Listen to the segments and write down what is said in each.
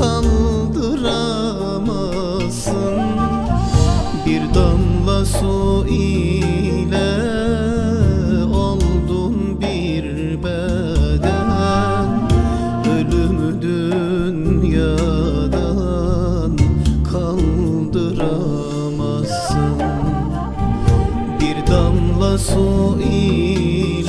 Kaldıramazsın Bir damla su ile Oldun bir beden. Ölümü dünyadan kaldıramazsın Bir damla su ile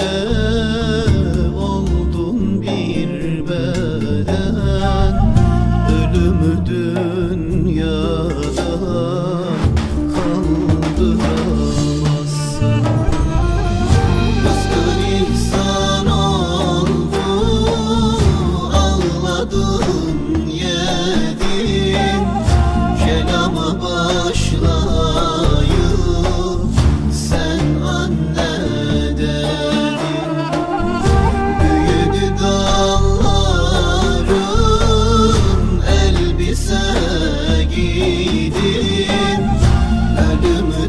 Ağladın yedin Kelama başlayıp Sen anne Büyüdü dalların Elbise giydin. Ölümü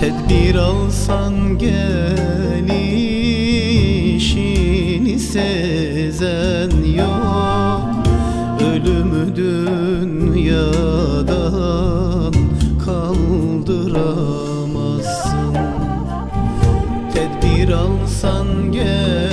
Tedbir alsan gelişini sezen yok. Ölümü dünyadan kaldıramazsın. Tedbir alsan gelişini